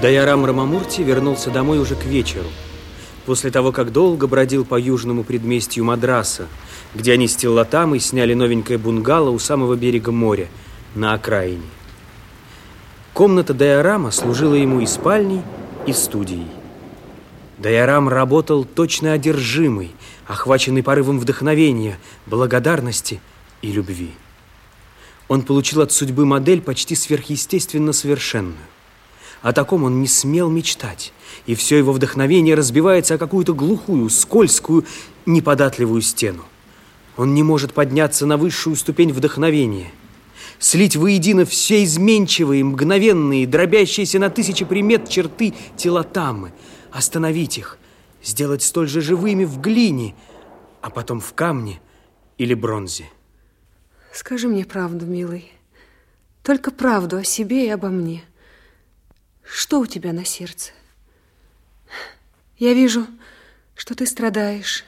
Дайарам Рамамурти вернулся домой уже к вечеру, после того, как долго бродил по южному предместью Мадраса, где они с Тиллатамой сняли новенькое бунгало у самого берега моря, на окраине. Комната Дайарама служила ему и спальней, и студией. Дайарам работал точно одержимый, охваченный порывом вдохновения, благодарности и любви. Он получил от судьбы модель почти сверхъестественно совершенную. О таком он не смел мечтать, и все его вдохновение разбивается о какую-то глухую, скользкую, неподатливую стену. Он не может подняться на высшую ступень вдохновения, слить воедино все изменчивые, мгновенные, дробящиеся на тысячи примет черты телотамы, остановить их, сделать столь же живыми в глине, а потом в камне или бронзе. Скажи мне правду, милый. Только правду о себе и обо мне. Что у тебя на сердце? Я вижу, что ты страдаешь,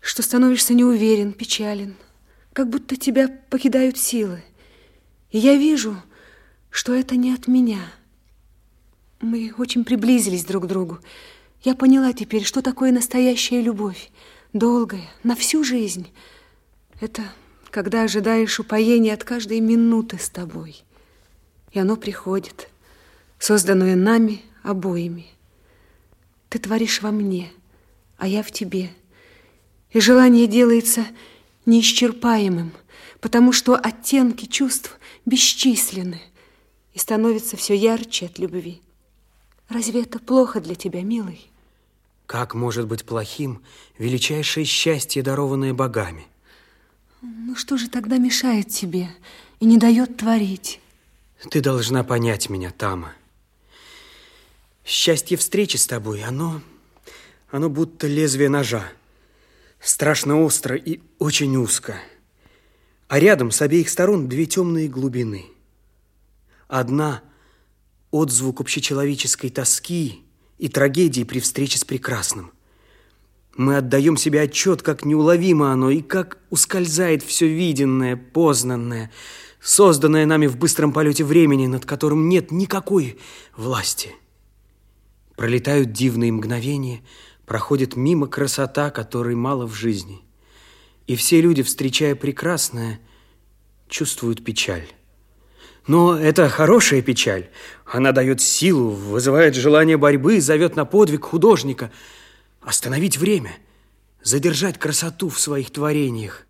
что становишься неуверен, печален, как будто тебя покидают силы. И я вижу, что это не от меня. Мы очень приблизились друг к другу. Я поняла теперь, что такое настоящая любовь, долгая, на всю жизнь. Это когда ожидаешь упоения от каждой минуты с тобой. И оно приходит, созданное нами обоими. Ты творишь во мне, а я в тебе. И желание делается неисчерпаемым, потому что оттенки чувств бесчисленны и становятся все ярче от любви. Разве это плохо для тебя, милый? Как может быть плохим величайшее счастье, дарованное богами? Ну что же тогда мешает тебе и не дает творить? Ты должна понять меня, Тама. Счастье встречи с тобой, оно, оно будто лезвие ножа. Страшно остро и очень узко. А рядом с обеих сторон две темные глубины. Одна – отзвук общечеловеческой тоски и трагедии при встрече с прекрасным – мы отдаем себе отчет, как неуловимо оно и как ускользает все виденное, познанное, созданное нами в быстром полете времени, над которым нет никакой власти. Пролетают дивные мгновения, проходит мимо красота, которой мало в жизни. И все люди, встречая прекрасное, чувствуют печаль. Но это хорошая печаль. Она дает силу, вызывает желание борьбы, зовет на подвиг художника – Остановить время, задержать красоту в своих творениях.